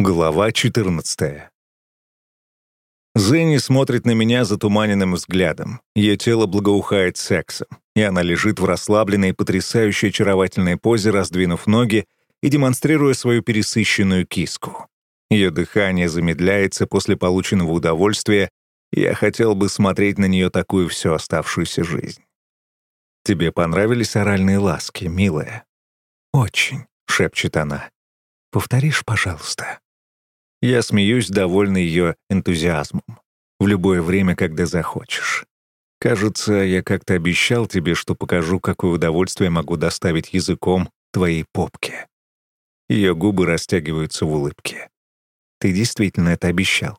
Глава 14 Зенни смотрит на меня затуманенным взглядом. Ее тело благоухает сексом, и она лежит в расслабленной, потрясающей очаровательной позе, раздвинув ноги и демонстрируя свою пересыщенную киску. Ее дыхание замедляется после полученного удовольствия, и я хотел бы смотреть на нее такую всю оставшуюся жизнь. «Тебе понравились оральные ласки, милая?» «Очень», — шепчет она. «Повторишь, пожалуйста?» Я смеюсь, довольный ее энтузиазмом. В любое время, когда захочешь. Кажется, я как-то обещал тебе, что покажу, какое удовольствие могу доставить языком твоей попке. Ее губы растягиваются в улыбке. Ты действительно это обещал.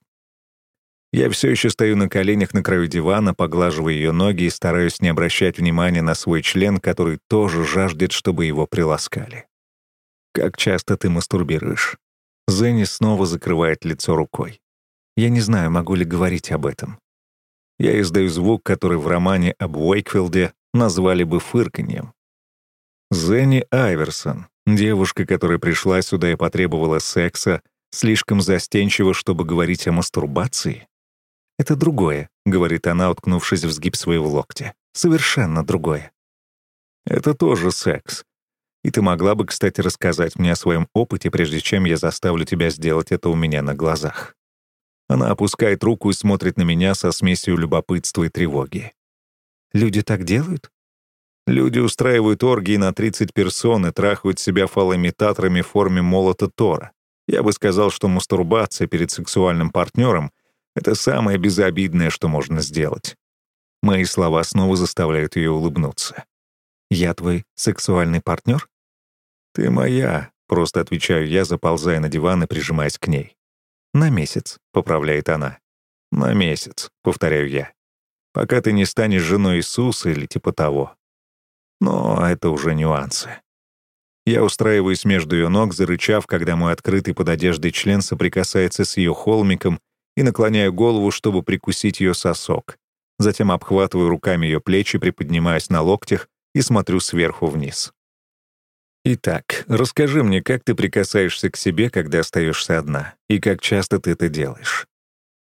Я все еще стою на коленях на краю дивана, поглаживая ее ноги и стараюсь не обращать внимания на свой член, который тоже жаждет, чтобы его приласкали. Как часто ты мастурбируешь? Зенни снова закрывает лицо рукой. Я не знаю, могу ли говорить об этом. Я издаю звук, который в романе об Уэйкфилде назвали бы фырканьем. Зенни Айверсон, девушка, которая пришла сюда и потребовала секса, слишком застенчива, чтобы говорить о мастурбации? «Это другое», — говорит она, уткнувшись в сгиб своего локтя. «Совершенно другое». «Это тоже секс. И ты могла бы, кстати, рассказать мне о своем опыте, прежде чем я заставлю тебя сделать это у меня на глазах». Она опускает руку и смотрит на меня со смесью любопытства и тревоги. «Люди так делают?» Люди устраивают оргии на 30 персон и трахают себя фалоимитаторами в форме молота Тора. Я бы сказал, что мастурбация перед сексуальным партнером — это самое безобидное, что можно сделать. Мои слова снова заставляют ее улыбнуться. «Я твой сексуальный партнер?» «Ты моя», — просто отвечаю я, заползая на диван и прижимаясь к ней. «На месяц», — поправляет она. «На месяц», — повторяю я. «Пока ты не станешь женой Иисуса или типа того». Но это уже нюансы. Я устраиваюсь между ее ног, зарычав, когда мой открытый под одеждой член соприкасается с ее холмиком и наклоняю голову, чтобы прикусить ее сосок. Затем обхватываю руками ее плечи, приподнимаясь на локтях и смотрю сверху вниз. Итак, расскажи мне, как ты прикасаешься к себе, когда остаешься одна, и как часто ты это делаешь.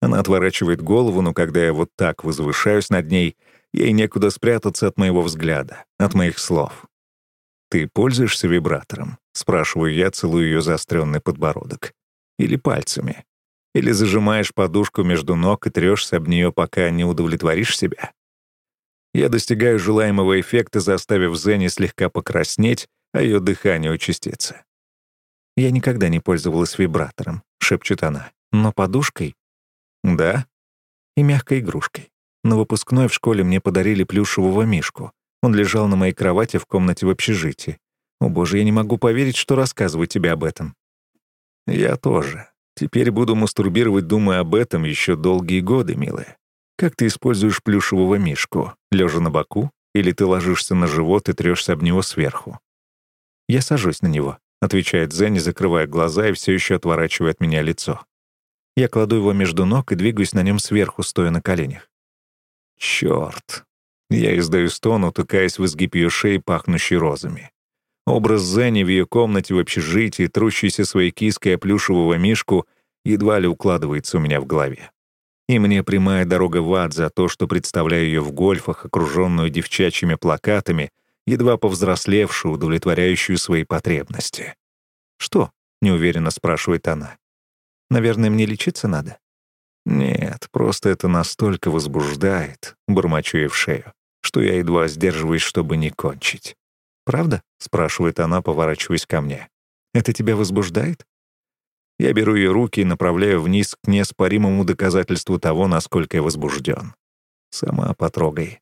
Она отворачивает голову, но когда я вот так возвышаюсь над ней, ей некуда спрятаться от моего взгляда, от моих слов. «Ты пользуешься вибратором?» — спрашиваю я, целую ее заостренный подбородок. «Или пальцами? Или зажимаешь подушку между ног и трешься об нее, пока не удовлетворишь себя?» Я достигаю желаемого эффекта, заставив Зенни слегка покраснеть, а ее дыхание участиться. «Я никогда не пользовалась вибратором», — шепчет она. «Но подушкой?» «Да?» «И мягкой игрушкой. На выпускной в школе мне подарили плюшевого мишку. Он лежал на моей кровати в комнате в общежитии. О боже, я не могу поверить, что рассказываю тебе об этом». «Я тоже. Теперь буду мастурбировать, думая об этом еще долгие годы, милая. Как ты используешь плюшевого мишку? Лежа на боку? Или ты ложишься на живот и трешься об него сверху? Я сажусь на него, отвечает Зенни, закрывая глаза и все еще отворачивая от меня лицо. Я кладу его между ног и двигаюсь на нем сверху, стоя на коленях. Черт! Я издаю стон, утыкаясь в изгиб ее шеи, пахнущей розами. Образ Зенни в ее комнате в общежитии, трущейся своей киской о плюшевого мишку, едва ли укладывается у меня в голове. И мне прямая дорога в ад за то, что представляю ее в гольфах, окруженную девчачьими плакатами, едва повзрослевшую, удовлетворяющую свои потребности. «Что?» — неуверенно спрашивает она. «Наверное, мне лечиться надо?» «Нет, просто это настолько возбуждает», — бормочу ей в шею, что я едва сдерживаюсь, чтобы не кончить. «Правда?» — спрашивает она, поворачиваясь ко мне. «Это тебя возбуждает?» Я беру ее руки и направляю вниз к неоспоримому доказательству того, насколько я возбужден. Сама потрогай.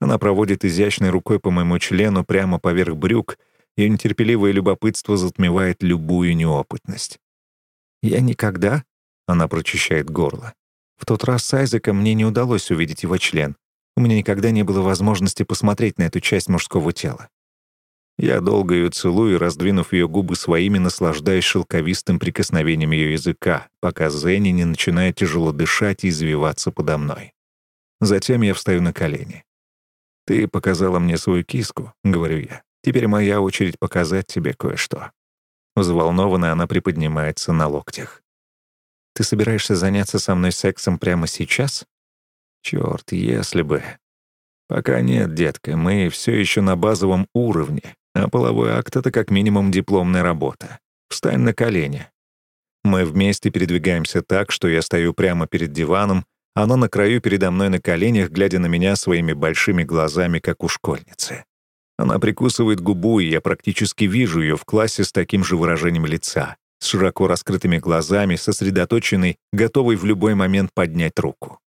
Она проводит изящной рукой по моему члену прямо поверх брюк, и нетерпеливое любопытство затмевает любую неопытность. «Я никогда...» — она прочищает горло. «В тот раз с Айзеком мне не удалось увидеть его член. У меня никогда не было возможности посмотреть на эту часть мужского тела. Я долго ее целую, раздвинув ее губы своими, наслаждаясь шелковистым прикосновением ее языка, пока Зенни не начинает тяжело дышать и извиваться подо мной. Затем я встаю на колени. «Ты показала мне свою киску», — говорю я. «Теперь моя очередь показать тебе кое-что». Взволнованно она приподнимается на локтях. «Ты собираешься заняться со мной сексом прямо сейчас?» «Чёрт, если бы...» «Пока нет, детка, мы все еще на базовом уровне, а половой акт — это как минимум дипломная работа. Встань на колени». Мы вместе передвигаемся так, что я стою прямо перед диваном, она на краю передо мной на коленях, глядя на меня своими большими глазами, как у школьницы. Она прикусывает губу, и я практически вижу ее в классе с таким же выражением лица, с широко раскрытыми глазами, сосредоточенной, готовой в любой момент поднять руку.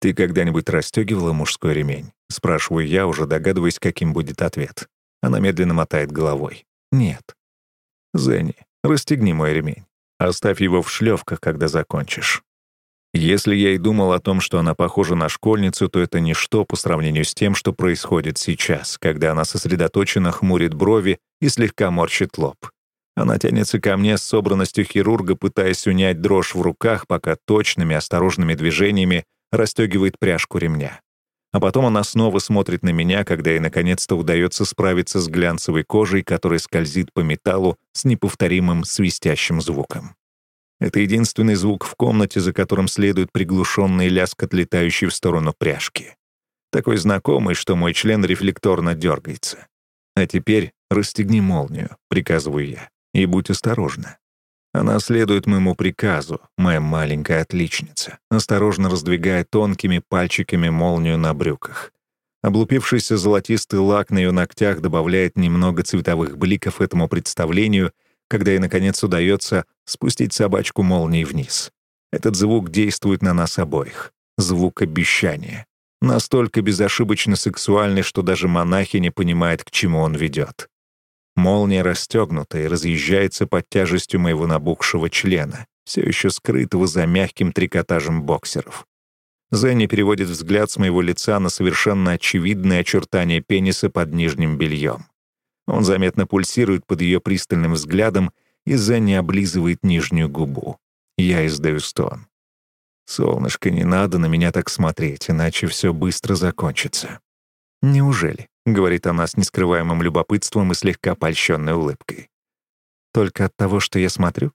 «Ты когда-нибудь расстегивала мужской ремень?» — спрашиваю я, уже догадываясь, каким будет ответ. Она медленно мотает головой. «Нет». «Зенни, расстегни мой ремень. Оставь его в шлёвках, когда закончишь». Если я и думал о том, что она похожа на школьницу, то это ничто по сравнению с тем, что происходит сейчас, когда она сосредоточенно хмурит брови и слегка морщит лоб. Она тянется ко мне с собранностью хирурга, пытаясь унять дрожь в руках, пока точными, осторожными движениями расстегивает пряжку ремня. А потом она снова смотрит на меня, когда ей наконец-то удается справиться с глянцевой кожей, которая скользит по металлу с неповторимым свистящим звуком. Это единственный звук в комнате, за которым следует приглушенный лязг, отлетающий в сторону пряжки. Такой знакомый, что мой член рефлекторно дергается. А теперь расстегни молнию, приказываю я, и будь осторожна. Она следует моему приказу, моя маленькая отличница, осторожно раздвигая тонкими пальчиками молнию на брюках. Облупившийся золотистый лак на ее ногтях добавляет немного цветовых бликов этому представлению — когда ей, наконец, удается спустить собачку молнией вниз. Этот звук действует на нас обоих. Звук обещания. Настолько безошибочно сексуальный, что даже монахи не понимают, к чему он ведет. Молния расстегнута и разъезжается под тяжестью моего набухшего члена, все еще скрытого за мягким трикотажем боксеров. Зенни переводит взгляд с моего лица на совершенно очевидные очертания пениса под нижним бельем. Он заметно пульсирует под ее пристальным взглядом и Зенни облизывает нижнюю губу. Я издаю стон. «Солнышко, не надо на меня так смотреть, иначе все быстро закончится». «Неужели?» — говорит она с нескрываемым любопытством и слегка польщенной улыбкой. «Только от того, что я смотрю?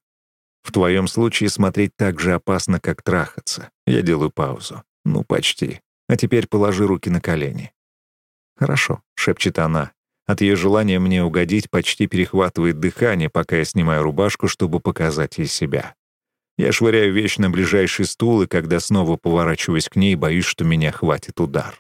В твоем случае смотреть так же опасно, как трахаться. Я делаю паузу. Ну, почти. А теперь положи руки на колени». «Хорошо», — шепчет она, от ее желания мне угодить почти перехватывает дыхание, пока я снимаю рубашку, чтобы показать ей себя. Я швыряю вещь на ближайший стул, и когда снова поворачиваюсь к ней, боюсь, что меня хватит удар.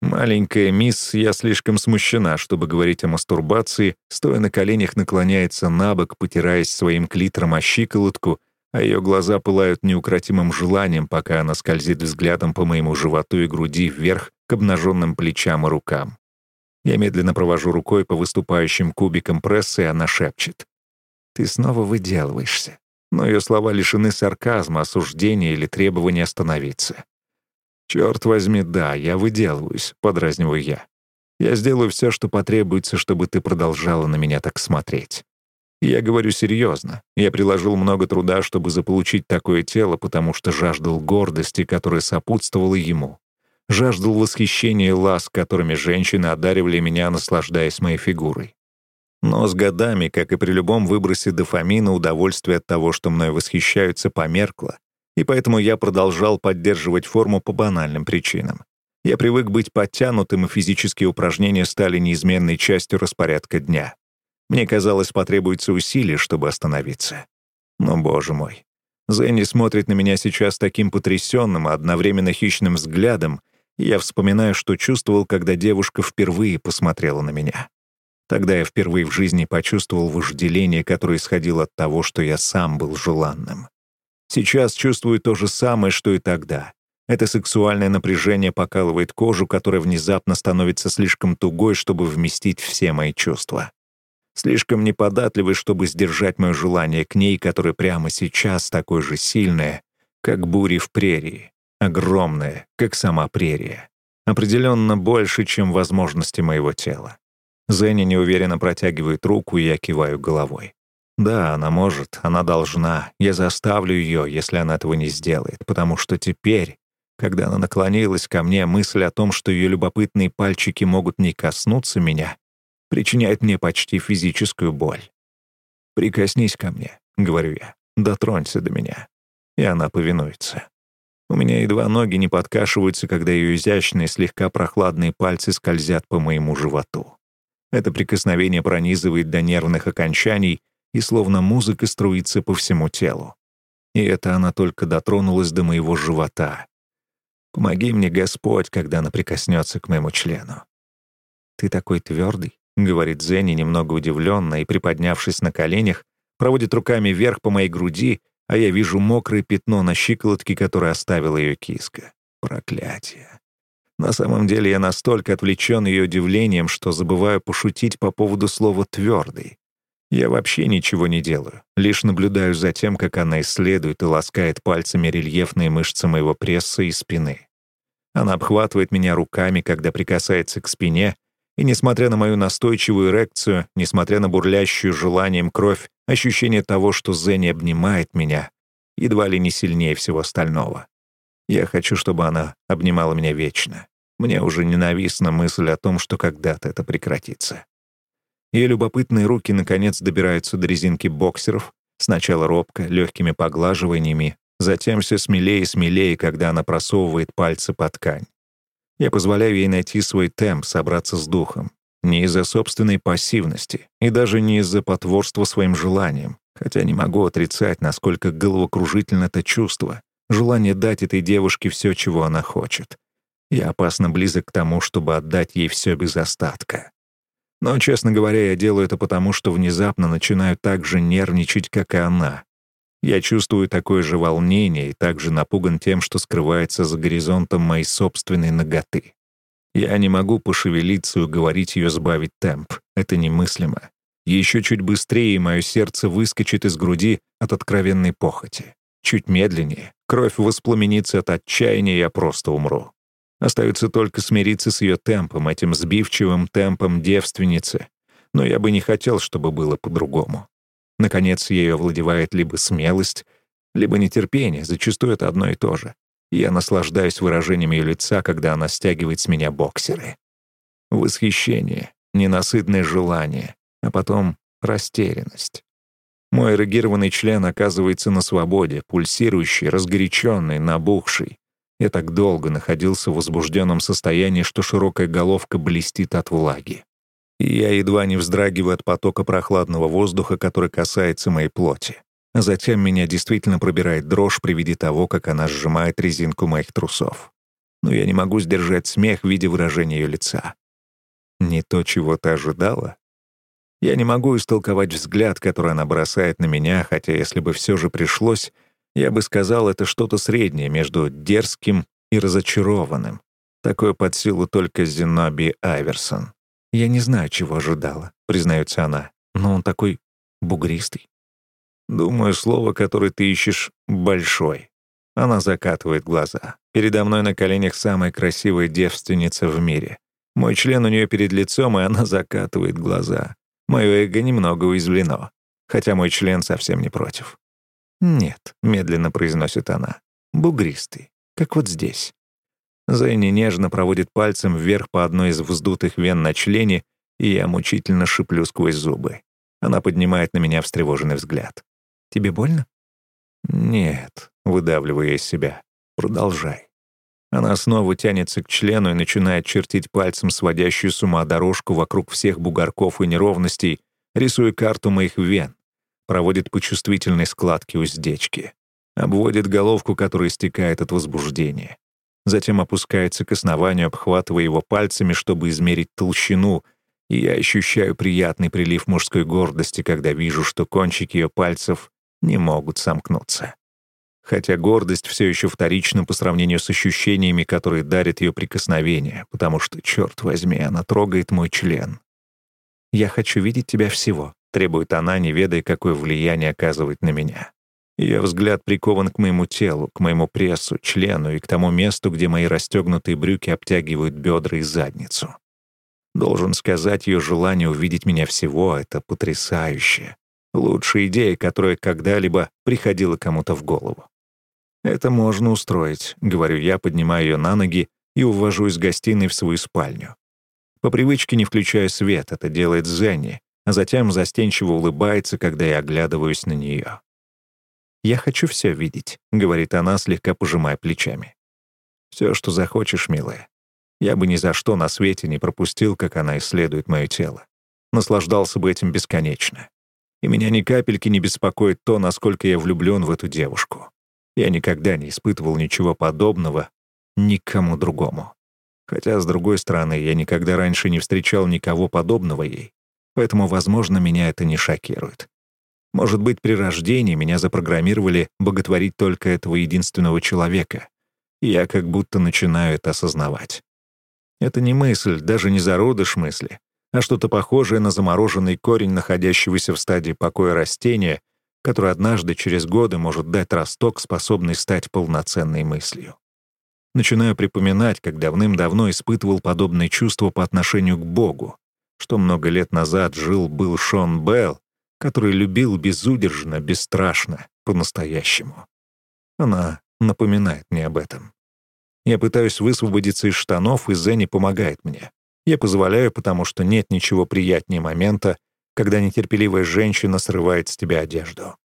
Маленькая мисс, я слишком смущена, чтобы говорить о мастурбации, стоя на коленях наклоняется на бок, потираясь своим клитором о щиколотку, а ее глаза пылают неукротимым желанием, пока она скользит взглядом по моему животу и груди вверх к обнаженным плечам и рукам. Я медленно провожу рукой по выступающим кубикам прессы, и она шепчет. «Ты снова выделываешься». Но ее слова лишены сарказма, осуждения или требования остановиться. «Черт возьми, да, я выделываюсь», — подразниваю я. «Я сделаю все, что потребуется, чтобы ты продолжала на меня так смотреть». Я говорю серьезно. Я приложил много труда, чтобы заполучить такое тело, потому что жаждал гордости, которая сопутствовала ему жаждал восхищения и ласк, которыми женщины одаривали меня, наслаждаясь моей фигурой. Но с годами, как и при любом выбросе дофамина, удовольствие от того, что мной восхищаются, померкло, и поэтому я продолжал поддерживать форму по банальным причинам. Я привык быть подтянутым, и физические упражнения стали неизменной частью распорядка дня. Мне казалось, потребуется усилий, чтобы остановиться. Но, боже мой, Зенни смотрит на меня сейчас таким потрясенным, а одновременно хищным взглядом, я вспоминаю, что чувствовал, когда девушка впервые посмотрела на меня. Тогда я впервые в жизни почувствовал вожделение, которое исходило от того, что я сам был желанным. Сейчас чувствую то же самое, что и тогда. Это сексуальное напряжение покалывает кожу, которая внезапно становится слишком тугой, чтобы вместить все мои чувства. Слишком неподатливой, чтобы сдержать мое желание к ней, которое прямо сейчас такое же сильное, как бури в прерии. Огромное, как сама прерия. Определенно больше, чем возможности моего тела. Зенни неуверенно протягивает руку, и я киваю головой. Да, она может, она должна. Я заставлю ее, если она этого не сделает, потому что теперь, когда она наклонилась ко мне, мысль о том, что ее любопытные пальчики могут не коснуться меня, причиняет мне почти физическую боль. «Прикоснись ко мне», — говорю я. «Дотронься до меня». И она повинуется. У меня едва ноги не подкашиваются, когда ее изящные, слегка прохладные пальцы скользят по моему животу. Это прикосновение пронизывает до нервных окончаний и словно музыка струится по всему телу. И это она только дотронулась до моего живота. Помоги мне, Господь, когда она прикоснется к моему члену. «Ты такой твердый», — говорит Зенни немного удивленно и, приподнявшись на коленях, проводит руками вверх по моей груди, а я вижу мокрое пятно на щиколотке, которое оставила ее киска. Проклятие. На самом деле я настолько отвлечен ее удивлением, что забываю пошутить по поводу слова «твердый». Я вообще ничего не делаю, лишь наблюдаю за тем, как она исследует и ласкает пальцами рельефные мышцы моего пресса и спины. Она обхватывает меня руками, когда прикасается к спине, и, несмотря на мою настойчивую эрекцию, несмотря на бурлящую желанием кровь, ощущение того, что Зенни обнимает меня, едва ли не сильнее всего остального. Я хочу, чтобы она обнимала меня вечно. Мне уже ненавистна мысль о том, что когда-то это прекратится. Ее любопытные руки, наконец, добираются до резинки боксеров, сначала робко, легкими поглаживаниями, затем все смелее и смелее, когда она просовывает пальцы под ткань. Я позволяю ей найти свой темп, собраться с духом. Не из-за собственной пассивности и даже не из-за потворства своим желаниям, хотя не могу отрицать, насколько головокружительно это чувство, желание дать этой девушке все, чего она хочет. Я опасно близок к тому, чтобы отдать ей все без остатка. Но, честно говоря, я делаю это потому, что внезапно начинаю так же нервничать, как и она, я чувствую такое же волнение и также напуган тем, что скрывается за горизонтом моей собственной ноготы. Я не могу пошевелиться и уговорить ее сбавить темп. Это немыслимо. Еще чуть быстрее, мое сердце выскочит из груди от откровенной похоти. Чуть медленнее, кровь воспламенится от отчаяния, я просто умру. Остается только смириться с ее темпом, этим сбивчивым темпом девственницы. Но я бы не хотел, чтобы было по-другому. Наконец, ею овладевает либо смелость, либо нетерпение, зачастую это одно и то же. Я наслаждаюсь выражением ее лица, когда она стягивает с меня боксеры. Восхищение, ненасытное желание, а потом растерянность. Мой эрегированный член оказывается на свободе, пульсирующий, разгоряченный, набухший. Я так долго находился в возбужденном состоянии, что широкая головка блестит от влаги и я едва не вздрагиваю от потока прохладного воздуха, который касается моей плоти. затем меня действительно пробирает дрожь при виде того, как она сжимает резинку моих трусов. Но я не могу сдержать смех в виде выражения ее лица. Не то, чего ты ожидала? Я не могу истолковать взгляд, который она бросает на меня, хотя если бы все же пришлось, я бы сказал, это что-то среднее между дерзким и разочарованным. Такое под силу только Зеноби Айверсон. «Я не знаю, чего ожидала», — признается она, «но он такой бугристый». «Думаю, слово, которое ты ищешь, большой». Она закатывает глаза. Передо мной на коленях самая красивая девственница в мире. Мой член у нее перед лицом, и она закатывает глаза. Мое эго немного уязвлено, хотя мой член совсем не против. «Нет», — медленно произносит она, — «бугристый, как вот здесь». Зенни нежно проводит пальцем вверх по одной из вздутых вен на члене, и я мучительно шиплю сквозь зубы. Она поднимает на меня встревоженный взгляд. «Тебе больно?» «Нет», — выдавливаю из себя. «Продолжай». Она снова тянется к члену и начинает чертить пальцем сводящую с ума дорожку вокруг всех бугорков и неровностей, рисуя карту моих вен, проводит по чувствительной складке уздечки, обводит головку, которая истекает от возбуждения затем опускается к основанию, обхватывая его пальцами, чтобы измерить толщину, и я ощущаю приятный прилив мужской гордости, когда вижу, что кончики ее пальцев не могут сомкнуться. Хотя гордость все еще вторична по сравнению с ощущениями, которые дарит ее прикосновение, потому что, черт возьми, она трогает мой член. «Я хочу видеть тебя всего», — требует она, не ведая, какое влияние оказывает на меня. Ее взгляд прикован к моему телу, к моему прессу, члену и к тому месту, где мои расстегнутые брюки обтягивают бедра и задницу. Должен сказать, ее желание увидеть меня всего — это потрясающе. Лучшая идея, которая когда-либо приходила кому-то в голову. «Это можно устроить», — говорю я, поднимаю ее на ноги и увожу из гостиной в свою спальню. По привычке не включаю свет, это делает Зенни, а затем застенчиво улыбается, когда я оглядываюсь на нее. «Я хочу все видеть», — говорит она, слегка пожимая плечами. «Все, что захочешь, милая. Я бы ни за что на свете не пропустил, как она исследует мое тело. Наслаждался бы этим бесконечно. И меня ни капельки не беспокоит то, насколько я влюблен в эту девушку. Я никогда не испытывал ничего подобного никому другому. Хотя, с другой стороны, я никогда раньше не встречал никого подобного ей, поэтому, возможно, меня это не шокирует. Может быть, при рождении меня запрограммировали боготворить только этого единственного человека, я как будто начинаю это осознавать. Это не мысль, даже не зародыш мысли, а что-то похожее на замороженный корень, находящегося в стадии покоя растения, который однажды через годы может дать росток, способный стать полноценной мыслью. Начинаю припоминать, как давным-давно испытывал подобные чувства по отношению к Богу, что много лет назад жил-был Шон Белл, который любил безудержно, бесстрашно, по-настоящему. Она напоминает мне об этом. Я пытаюсь высвободиться из штанов, и Зенни помогает мне. Я позволяю, потому что нет ничего приятнее момента, когда нетерпеливая женщина срывает с тебя одежду.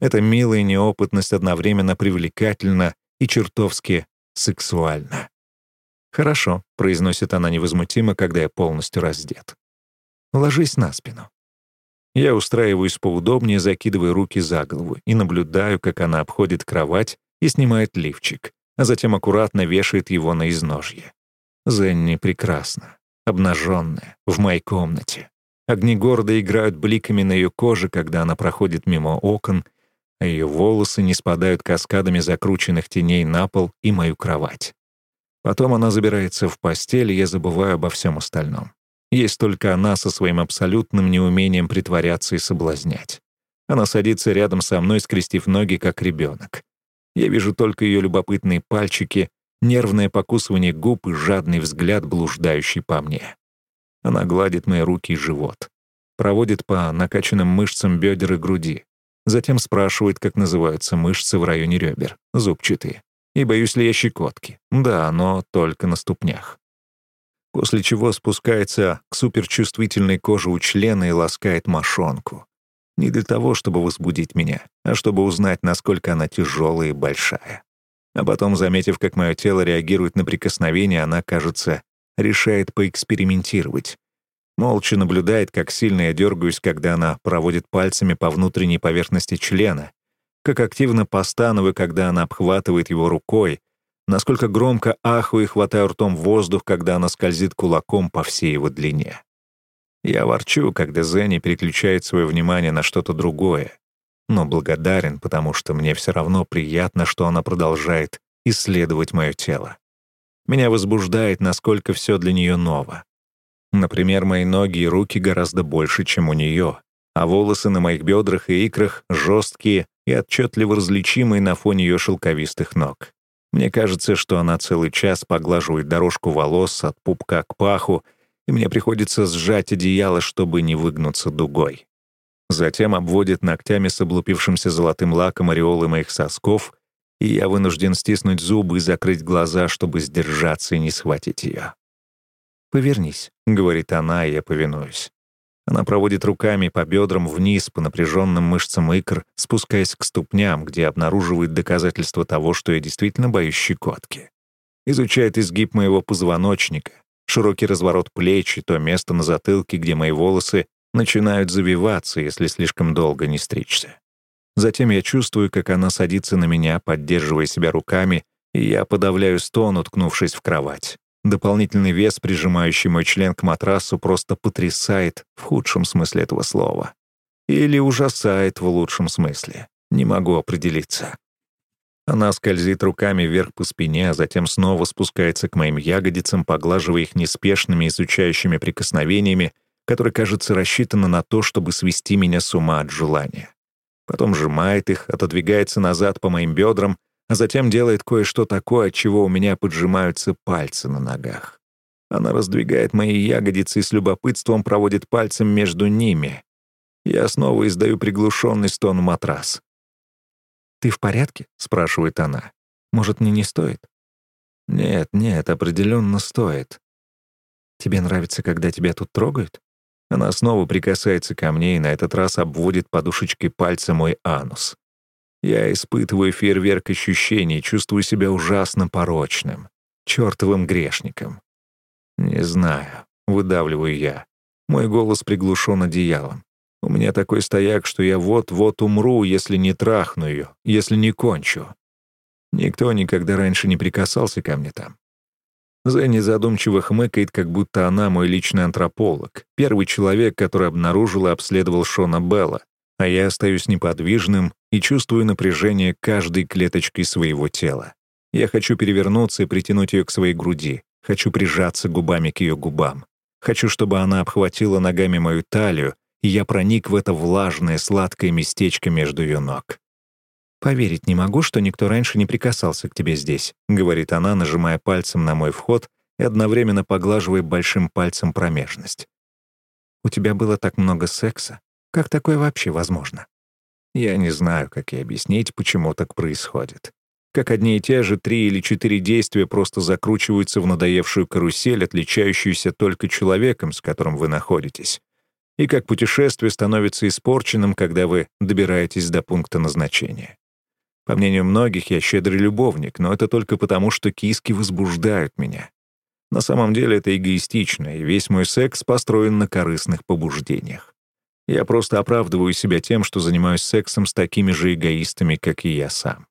Эта милая неопытность одновременно привлекательна и чертовски сексуальна. «Хорошо», — произносит она невозмутимо, когда я полностью раздет. «Ложись на спину». Я устраиваюсь поудобнее, закидывая руки за голову, и наблюдаю, как она обходит кровать и снимает лифчик, а затем аккуратно вешает его на изножье. Зенни прекрасна, обнаженная, в моей комнате. Огни города играют бликами на ее коже, когда она проходит мимо окон, а ее волосы не спадают каскадами закрученных теней на пол и мою кровать. Потом она забирается в постель, и я забываю обо всем остальном. Есть только она со своим абсолютным неумением притворяться и соблазнять. Она садится рядом со мной, скрестив ноги, как ребенок. Я вижу только ее любопытные пальчики, нервное покусывание губ и жадный взгляд, блуждающий по мне. Она гладит мои руки и живот, проводит по накачанным мышцам бедер и груди, затем спрашивает, как называются мышцы в районе ребер, зубчатые. И боюсь ли я щекотки? Да, но только на ступнях после чего спускается к суперчувствительной коже у члена и ласкает мошонку. Не для того, чтобы возбудить меня, а чтобы узнать, насколько она тяжелая и большая. А потом, заметив, как мое тело реагирует на прикосновение, она, кажется, решает поэкспериментировать. Молча наблюдает, как сильно я дергаюсь, когда она проводит пальцами по внутренней поверхности члена, как активно постановую, когда она обхватывает его рукой, насколько громко ахую и хватаю ртом воздух, когда она скользит кулаком по всей его длине. Я ворчу, когда Зенни переключает свое внимание на что-то другое, но благодарен, потому что мне все равно приятно, что она продолжает исследовать мое тело. Меня возбуждает, насколько все для нее ново. Например, мои ноги и руки гораздо больше, чем у нее, а волосы на моих бедрах и икрах жесткие и отчетливо различимые на фоне ее шелковистых ног. Мне кажется, что она целый час поглаживает дорожку волос от пупка к паху, и мне приходится сжать одеяло, чтобы не выгнуться дугой. Затем обводит ногтями с облупившимся золотым лаком ореолы моих сосков, и я вынужден стиснуть зубы и закрыть глаза, чтобы сдержаться и не схватить ее. «Повернись», — говорит она, и я повинуюсь. Она проводит руками по бедрам вниз, по напряженным мышцам икр, спускаясь к ступням, где обнаруживает доказательство того, что я действительно боюсь щекотки. Изучает изгиб моего позвоночника, широкий разворот плеч и то место на затылке, где мои волосы начинают завиваться, если слишком долго не стричься. Затем я чувствую, как она садится на меня, поддерживая себя руками, и я подавляю стон, уткнувшись в кровать. Дополнительный вес, прижимающий мой член к матрасу, просто потрясает в худшем смысле этого слова. Или ужасает в лучшем смысле. Не могу определиться. Она скользит руками вверх по спине, а затем снова спускается к моим ягодицам, поглаживая их неспешными изучающими прикосновениями, которые, кажется, рассчитаны на то, чтобы свести меня с ума от желания. Потом сжимает их, отодвигается назад по моим бедрам — а затем делает кое-что такое, от чего у меня поджимаются пальцы на ногах. Она раздвигает мои ягодицы и с любопытством проводит пальцем между ними. Я снова издаю приглушенный стон матрас. «Ты в порядке?» — спрашивает она. «Может, мне не стоит?» «Нет, нет, определенно стоит». «Тебе нравится, когда тебя тут трогают?» Она снова прикасается ко мне и на этот раз обводит подушечкой пальца мой анус. Я испытываю фейерверк ощущений, чувствую себя ужасно порочным, чертовым грешником. Не знаю, выдавливаю я. Мой голос приглушен одеялом. У меня такой стояк, что я вот-вот умру, если не трахну ее, если не кончу. Никто никогда раньше не прикасался ко мне там. Зенни задумчиво хмыкает, как будто она мой личный антрополог, первый человек, который обнаружил и обследовал Шона Белла, а я остаюсь неподвижным и чувствую напряжение каждой клеточкой своего тела. Я хочу перевернуться и притянуть ее к своей груди, хочу прижаться губами к ее губам. Хочу, чтобы она обхватила ногами мою талию, и я проник в это влажное, сладкое местечко между ее ног. «Поверить не могу, что никто раньше не прикасался к тебе здесь», — говорит она, нажимая пальцем на мой вход и одновременно поглаживая большим пальцем промежность. «У тебя было так много секса. Как такое вообще возможно?» Я не знаю, как ей объяснить, почему так происходит. Как одни и те же три или четыре действия просто закручиваются в надоевшую карусель, отличающуюся только человеком, с которым вы находитесь. И как путешествие становится испорченным, когда вы добираетесь до пункта назначения. По мнению многих, я щедрый любовник, но это только потому, что киски возбуждают меня. На самом деле это эгоистично, и весь мой секс построен на корыстных побуждениях. Я просто оправдываю себя тем, что занимаюсь сексом с такими же эгоистами, как и я сам.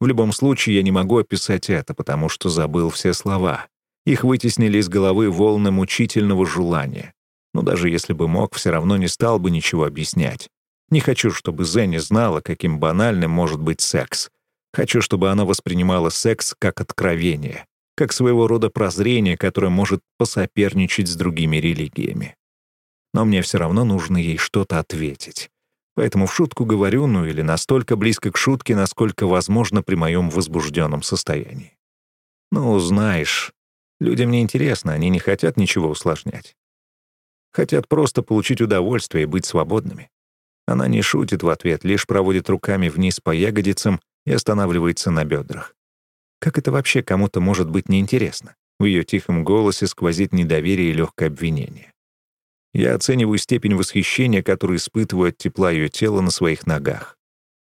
В любом случае, я не могу описать это, потому что забыл все слова. Их вытеснили из головы волны мучительного желания. Но даже если бы мог, все равно не стал бы ничего объяснять. Не хочу, чтобы Зенни знала, каким банальным может быть секс. Хочу, чтобы она воспринимала секс как откровение, как своего рода прозрение, которое может посоперничать с другими религиями. Но мне все равно нужно ей что-то ответить. Поэтому в шутку говорю, ну или настолько близко к шутке, насколько возможно при моем возбужденном состоянии. Ну, знаешь, людям не интересно, они не хотят ничего усложнять. Хотят просто получить удовольствие и быть свободными. Она не шутит в ответ, лишь проводит руками вниз по ягодицам и останавливается на бедрах. Как это вообще кому-то может быть неинтересно? В ее тихом голосе сквозит недоверие и легкое обвинение. Я оцениваю степень восхищения, которую испытываю от тепла ее тела на своих ногах.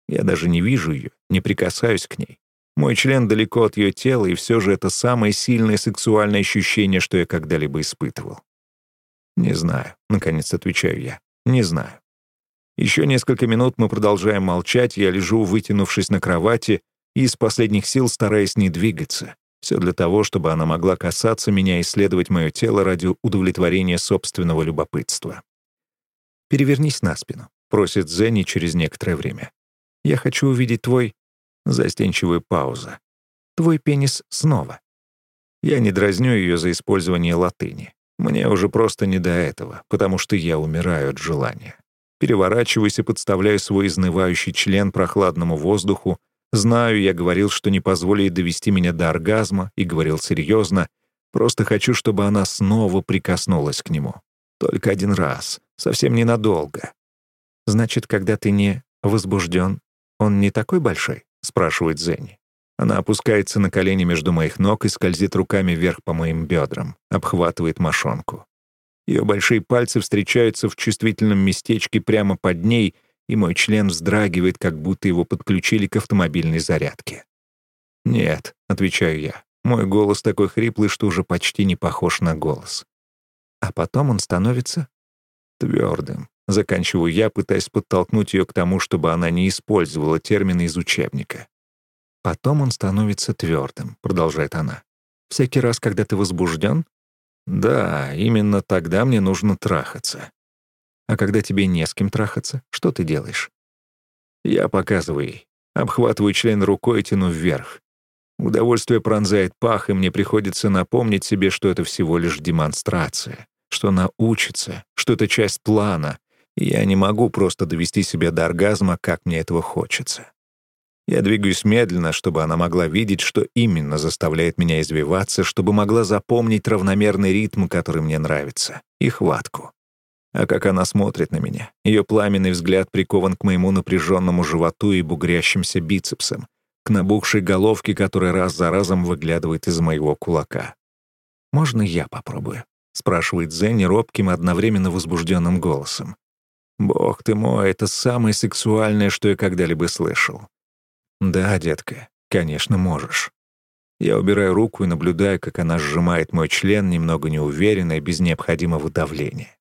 Я даже не вижу ее, не прикасаюсь к ней. Мой член далеко от ее тела, и все же это самое сильное сексуальное ощущение, что я когда-либо испытывал. «Не знаю», — наконец отвечаю я. «Не знаю. Еще несколько минут мы продолжаем молчать, я лежу, вытянувшись на кровати, и из последних сил стараясь не двигаться. Все для того, чтобы она могла касаться меня и исследовать мое тело ради удовлетворения собственного любопытства. «Перевернись на спину», — просит Зенни через некоторое время. «Я хочу увидеть твой...» Застенчивая пауза. «Твой пенис снова». Я не дразню ее за использование латыни. Мне уже просто не до этого, потому что я умираю от желания. Переворачиваюсь и подставляю свой изнывающий член прохладному воздуху. Знаю, я говорил, что не позволит довести меня до оргазма, и говорил серьезно. Просто хочу, чтобы она снова прикоснулась к нему. Только один раз, совсем ненадолго. «Значит, когда ты не возбужден, он не такой большой?» — спрашивает Зенни. Она опускается на колени между моих ног и скользит руками вверх по моим бедрам, обхватывает мошонку. Ее большие пальцы встречаются в чувствительном местечке прямо под ней, и мой член вздрагивает, как будто его подключили к автомобильной зарядке. «Нет», — отвечаю я. Мой голос такой хриплый, что уже почти не похож на голос. А потом он становится твердым. Заканчиваю я, пытаясь подтолкнуть ее к тому, чтобы она не использовала термины из учебника. «Потом он становится твердым», — продолжает она. «Всякий раз, когда ты возбужден, да, именно тогда мне нужно трахаться. А когда тебе не с кем трахаться, что ты делаешь? Я показываю ей. Обхватываю член рукой и тяну вверх. Удовольствие пронзает пах, и мне приходится напомнить себе, что это всего лишь демонстрация, что она учится, что это часть плана, и я не могу просто довести себя до оргазма, как мне этого хочется. Я двигаюсь медленно, чтобы она могла видеть, что именно заставляет меня извиваться, чтобы могла запомнить равномерный ритм, который мне нравится, и хватку. А как она смотрит на меня. Ее пламенный взгляд прикован к моему напряженному животу и бугрящимся бицепсам, к набухшей головке, которая раз за разом выглядывает из моего кулака. «Можно я попробую?» — спрашивает Зенни робким одновременно возбужденным голосом. «Бог ты мой, это самое сексуальное, что я когда-либо слышал». «Да, детка, конечно, можешь». Я убираю руку и наблюдаю, как она сжимает мой член, немного неуверенно и без необходимого давления.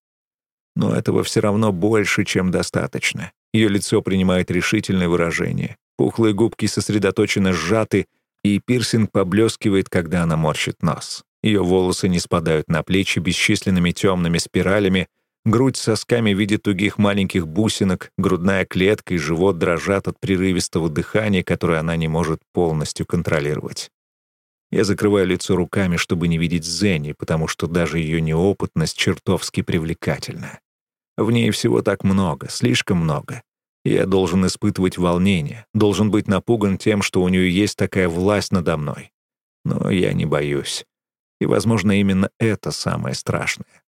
Но этого все равно больше, чем достаточно. Ее лицо принимает решительное выражение. Пухлые губки сосредоточенно сжаты, и пирсинг поблескивает, когда она морщит нос. Ее волосы не спадают на плечи бесчисленными темными спиралями, грудь с сосками в виде тугих маленьких бусинок, грудная клетка и живот дрожат от прерывистого дыхания, которое она не может полностью контролировать. Я закрываю лицо руками, чтобы не видеть Зенни, потому что даже ее неопытность чертовски привлекательна. В ней всего так много, слишком много. Я должен испытывать волнение, должен быть напуган тем, что у нее есть такая власть надо мной. Но я не боюсь. И, возможно, именно это самое страшное.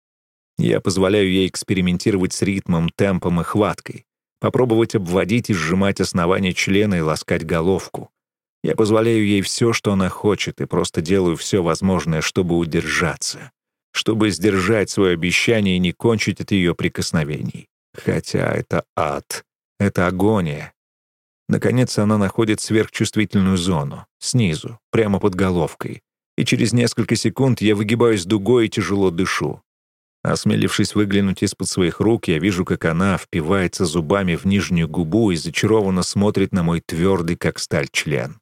Я позволяю ей экспериментировать с ритмом, темпом и хваткой, попробовать обводить и сжимать основание члена и ласкать головку. Я позволяю ей все, что она хочет, и просто делаю все возможное, чтобы удержаться, чтобы сдержать свое обещание и не кончить от ее прикосновений. Хотя это ад, это агония. Наконец она находит сверхчувствительную зону, снизу, прямо под головкой, и через несколько секунд я выгибаюсь дугой и тяжело дышу. Осмелившись выглянуть из-под своих рук, я вижу, как она впивается зубами в нижнюю губу и зачарованно смотрит на мой твердый, как сталь, член.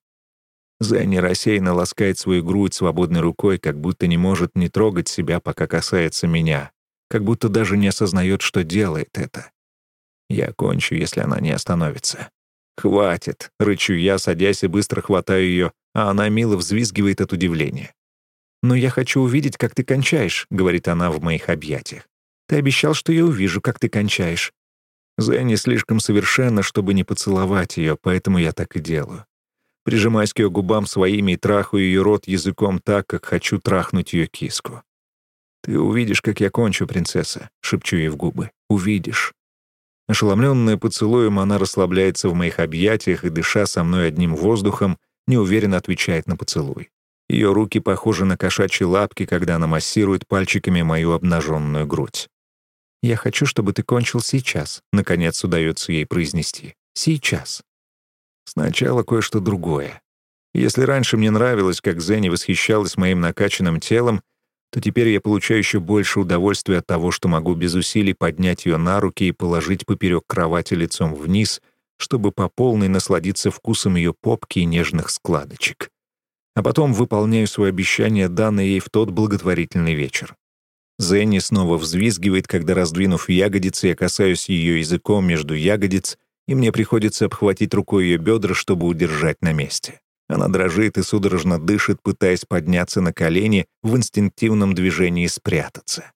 Зенни рассеянно ласкает свою грудь свободной рукой, как будто не может не трогать себя, пока касается меня, как будто даже не осознает, что делает это. Я кончу, если она не остановится. «Хватит!» — рычу я, садясь и быстро хватаю ее, а она мило взвизгивает от удивления. «Но я хочу увидеть, как ты кончаешь», — говорит она в моих объятиях. «Ты обещал, что я увижу, как ты кончаешь». Зенни слишком совершенно, чтобы не поцеловать ее, поэтому я так и делаю. Прижимаюсь к ее губам своими и трахаю ее рот языком так, как хочу трахнуть ее киску. «Ты увидишь, как я кончу, принцесса», — шепчу ей в губы. «Увидишь». Ошеломленная поцелуем, она расслабляется в моих объятиях и, дыша со мной одним воздухом, неуверенно отвечает на поцелуй. Ее руки похожи на кошачьи лапки, когда она массирует пальчиками мою обнаженную грудь. «Я хочу, чтобы ты кончил сейчас», — наконец удается ей произнести. «Сейчас». Сначала кое-что другое. Если раньше мне нравилось, как Зенни восхищалась моим накачанным телом, то теперь я получаю еще больше удовольствия от того, что могу без усилий поднять ее на руки и положить поперек кровати лицом вниз, чтобы по полной насладиться вкусом ее попки и нежных складочек. А потом выполняю свое обещание, данное ей в тот благотворительный вечер. Зенни снова взвизгивает, когда, раздвинув ягодицы, я касаюсь ее языком между ягодиц, и мне приходится обхватить рукой ее бедра, чтобы удержать на месте. Она дрожит и судорожно дышит, пытаясь подняться на колени в инстинктивном движении спрятаться.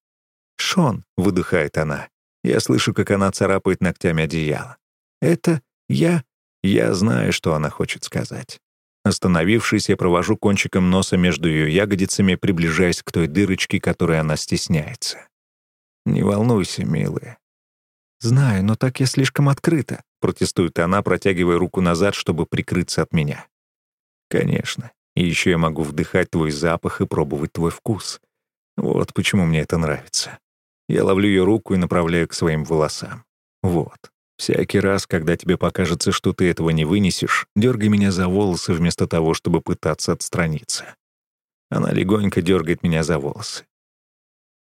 «Шон», — выдыхает она. Я слышу, как она царапает ногтями одеяло. «Это я...» Я знаю, что она хочет сказать. Остановившись, я провожу кончиком носа между ее ягодицами, приближаясь к той дырочке, которой она стесняется. «Не волнуйся, милая». «Знаю, но так я слишком открыта», — протестует она, протягивая руку назад, чтобы прикрыться от меня. Конечно. И еще я могу вдыхать твой запах и пробовать твой вкус. Вот почему мне это нравится. Я ловлю ее руку и направляю к своим волосам. Вот. Всякий раз, когда тебе покажется, что ты этого не вынесешь, дергай меня за волосы вместо того, чтобы пытаться отстраниться. Она легонько дергает меня за волосы.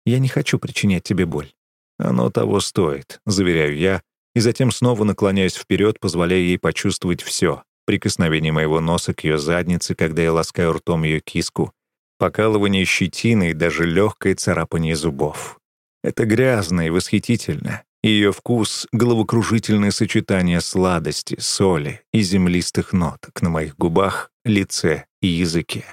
Я не хочу причинять тебе боль. Оно того стоит, заверяю я, и затем снова наклоняюсь вперед, позволяя ей почувствовать все, прикосновение моего носа к ее заднице, когда я ласкаю ртом ее киску, покалывание щетины и даже легкое царапание зубов. Это грязно и восхитительно. Ее вкус — головокружительное сочетание сладости, соли и землистых ноток на моих губах, лице и языке.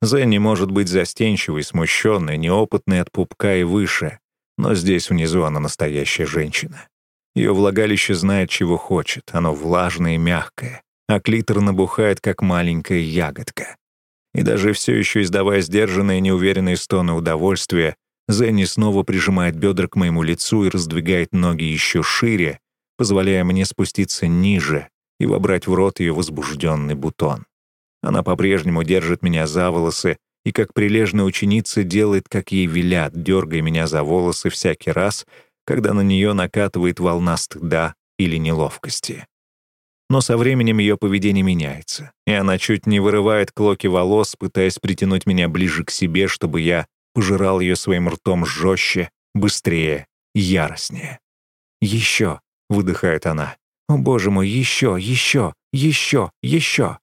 Зенни может быть застенчивой, смущенной, неопытной от пупка и выше, но здесь внизу она настоящая женщина. Ее влагалище знает, чего хочет, оно влажное и мягкое, а клитор набухает, как маленькая ягодка. И даже все еще издавая сдержанные, неуверенные стоны удовольствия, Зенни снова прижимает бедра к моему лицу и раздвигает ноги еще шире, позволяя мне спуститься ниже и вобрать в рот ее возбужденный бутон. Она по-прежнему держит меня за волосы и как прилежная ученица делает, как ей велят, дергая меня за волосы всякий раз, когда на нее накатывает волна стыда или неловкости. Но со временем ее поведение меняется, и она чуть не вырывает клоки волос, пытаясь притянуть меня ближе к себе, чтобы я пожирал ее своим ртом жестче, быстрее, яростнее. «Еще!» — выдыхает она. «О, боже мой, еще, еще, еще, еще!»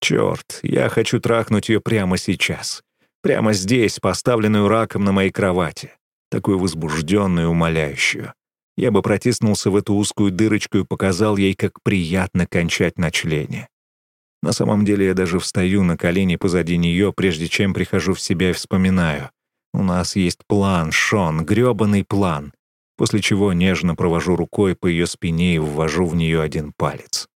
Черт, я хочу трахнуть ее прямо сейчас. Прямо здесь, поставленную раком на моей кровати. Такую возбужденную, умоляющую. Я бы протиснулся в эту узкую дырочку и показал ей, как приятно кончать на члене. На самом деле я даже встаю на колени позади нее, прежде чем прихожу в себя и вспоминаю. У нас есть план, Шон, грёбаный план. После чего нежно провожу рукой по ее спине и ввожу в нее один палец.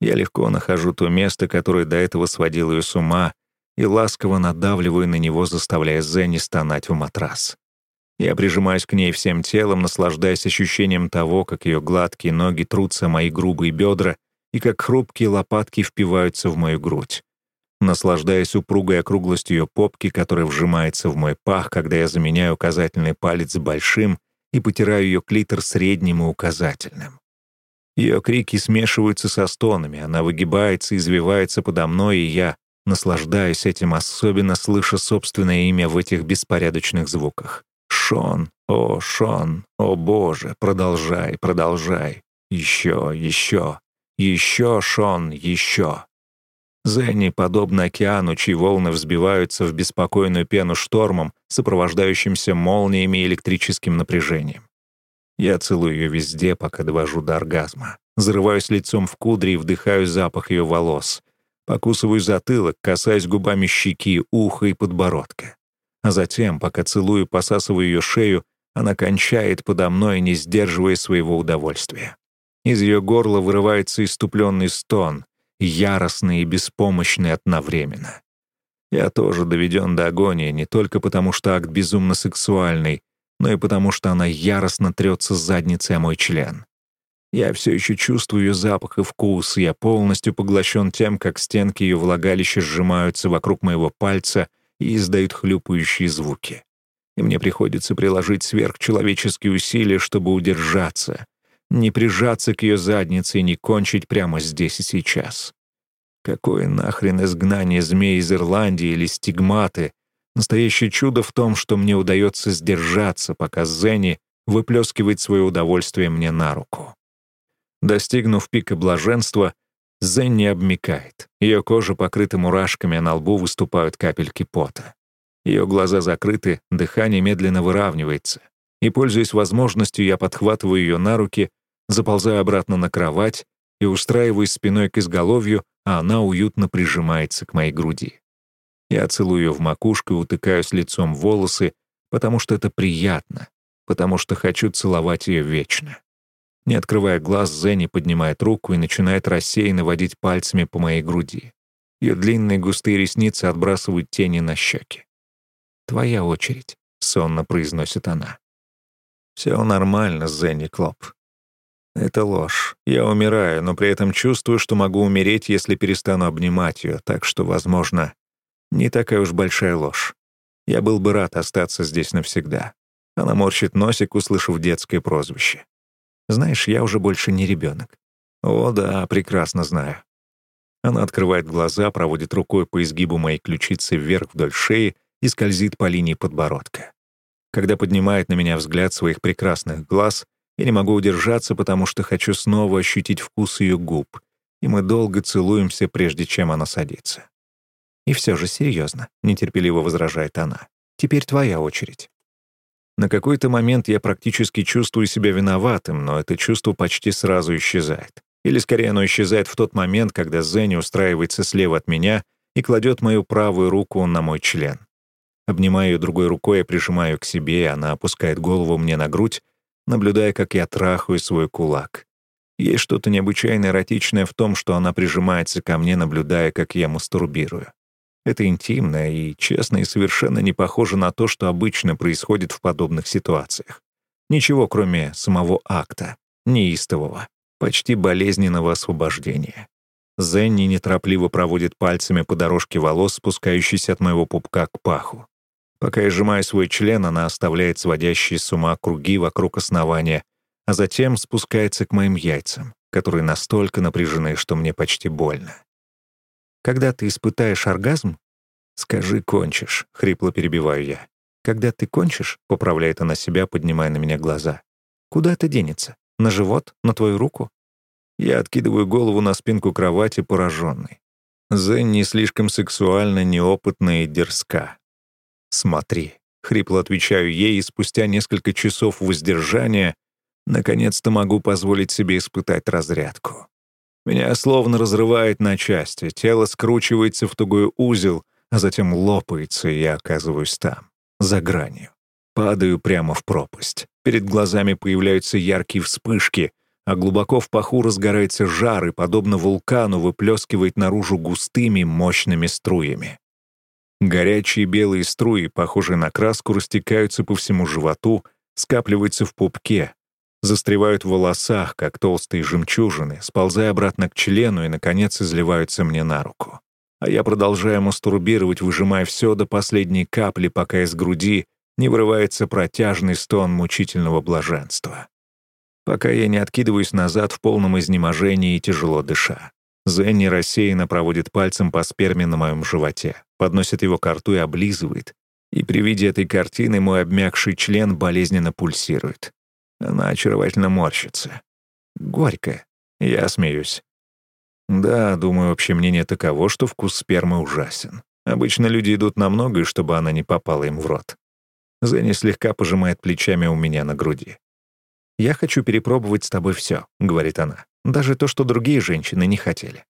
Я легко нахожу то место, которое до этого сводило ее с ума, и ласково надавливаю на него, заставляя Зенни стонать в матрас. Я прижимаюсь к ней всем телом, наслаждаясь ощущением того, как ее гладкие ноги трутся мои грубые бедра и как хрупкие лопатки впиваются в мою грудь. Наслаждаясь упругой округлостью ее попки, которая вжимается в мой пах, когда я заменяю указательный палец большим и потираю ее клитор средним и указательным. Ее крики смешиваются со стонами, она выгибается извивается подо мной, и я наслаждаюсь этим, особенно слыша собственное имя в этих беспорядочных звуках. «Шон! О, Шон! О, Боже! Продолжай, продолжай! Еще, еще! Еще, Шон, еще!» Зенни, подобно океану, чьи волны взбиваются в беспокойную пену штормом, сопровождающимся молниями и электрическим напряжением. Я целую ее везде, пока довожу до оргазма. Зарываюсь лицом в кудри и вдыхаю запах ее волос. Покусываю затылок, касаясь губами щеки, уха и подбородка. А затем, пока целую и посасываю ее шею, она кончает подо мной, не сдерживая своего удовольствия. Из ее горла вырывается иступленный стон, яростный и беспомощный одновременно. Я тоже доведен до агонии не только потому, что акт безумно сексуальный, но и потому, что она яростно трется задницей о мой член. Я все еще чувствую ее запах и вкус, я полностью поглощен тем, как стенки ее влагалища сжимаются вокруг моего пальца и издают хлюпающие звуки. И мне приходится приложить сверхчеловеческие усилия, чтобы удержаться, не прижаться к ее заднице и не кончить прямо здесь и сейчас. Какое нахрен изгнание змей из Ирландии или стигматы, Настоящее чудо в том, что мне удается сдержаться, пока Зенни выплескивает свое удовольствие мне на руку. Достигнув пика блаженства, Зенни обмикает. Ее кожа покрыта мурашками, а на лбу выступают капельки пота. Ее глаза закрыты, дыхание медленно выравнивается. И, пользуясь возможностью, я подхватываю ее на руки, заползаю обратно на кровать и устраиваюсь спиной к изголовью, а она уютно прижимается к моей груди. Я целую ее в макушку и утыкаюсь лицом в волосы, потому что это приятно, потому что хочу целовать ее вечно. Не открывая глаз, Зенни поднимает руку и начинает рассеянно водить пальцами по моей груди. Ее длинные густые ресницы отбрасывают тени на щеки. «Твоя очередь», — сонно произносит она. «Все нормально, Зенни Клоп. Это ложь. Я умираю, но при этом чувствую, что могу умереть, если перестану обнимать ее, так что, возможно, не такая уж большая ложь. Я был бы рад остаться здесь навсегда. Она морщит носик, услышав детское прозвище. Знаешь, я уже больше не ребенок. О, да, прекрасно знаю. Она открывает глаза, проводит рукой по изгибу моей ключицы вверх вдоль шеи и скользит по линии подбородка. Когда поднимает на меня взгляд своих прекрасных глаз, я не могу удержаться, потому что хочу снова ощутить вкус ее губ, и мы долго целуемся, прежде чем она садится. «И все же серьезно», — нетерпеливо возражает она. «Теперь твоя очередь». На какой-то момент я практически чувствую себя виноватым, но это чувство почти сразу исчезает. Или скорее оно исчезает в тот момент, когда Зенни устраивается слева от меня и кладет мою правую руку на мой член. Обнимаю ее другой рукой, я прижимаю к себе, и она опускает голову мне на грудь, наблюдая, как я трахаю свой кулак. Есть что-то необычайно эротичное в том, что она прижимается ко мне, наблюдая, как я мастурбирую. Это интимно и, честно, и совершенно не похоже на то, что обычно происходит в подобных ситуациях. Ничего, кроме самого акта, неистового, почти болезненного освобождения. Зенни неторопливо проводит пальцами по дорожке волос, спускающейся от моего пупка к паху. Пока я сжимаю свой член, она оставляет сводящие с ума круги вокруг основания, а затем спускается к моим яйцам, которые настолько напряжены, что мне почти больно. Когда ты испытаешь оргазм, скажи «кончишь», — хрипло перебиваю я. Когда ты кончишь, — поправляет она себя, поднимая на меня глаза. Куда это денется? На живот? На твою руку? Я откидываю голову на спинку кровати, пораженный. Зен не слишком сексуально, неопытна и дерзка. «Смотри», — хрипло отвечаю ей, и спустя несколько часов воздержания наконец-то могу позволить себе испытать разрядку. Меня словно разрывает на части, тело скручивается в тугой узел, а затем лопается, и я оказываюсь там, за гранью. Падаю прямо в пропасть. Перед глазами появляются яркие вспышки, а глубоко в паху разгорается жар и, подобно вулкану, выплескивает наружу густыми, мощными струями. Горячие белые струи, похожие на краску, растекаются по всему животу, скапливаются в пупке, застревают в волосах, как толстые жемчужины, сползая обратно к члену и, наконец, изливаются мне на руку. А я продолжаю мастурбировать, выжимая все до последней капли, пока из груди не вырывается протяжный стон мучительного блаженства. Пока я не откидываюсь назад в полном изнеможении и тяжело дыша. Зенни рассеянно проводит пальцем по сперме на моем животе, подносит его к рту и облизывает. И при виде этой картины мой обмякший член болезненно пульсирует. Она очаровательно морщится. Горько. Я смеюсь. Да, думаю, общее мнение таково, что вкус спермы ужасен. Обычно люди идут на многое, чтобы она не попала им в рот. Зенни слегка пожимает плечами у меня на груди. «Я хочу перепробовать с тобой все», — говорит она. «Даже то, что другие женщины не хотели».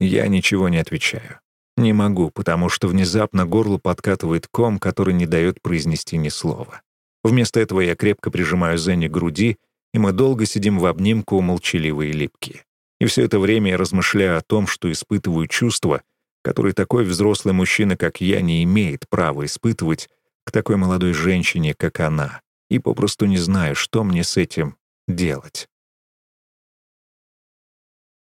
Я ничего не отвечаю. Не могу, потому что внезапно горло подкатывает ком, который не дает произнести ни слова. Вместо этого я крепко прижимаю Зенни к груди, и мы долго сидим в обнимку, молчаливые липкие. И все это время я размышляю о том, что испытываю чувства, которые такой взрослый мужчина, как я, не имеет права испытывать, к такой молодой женщине, как она, и попросту не знаю, что мне с этим делать.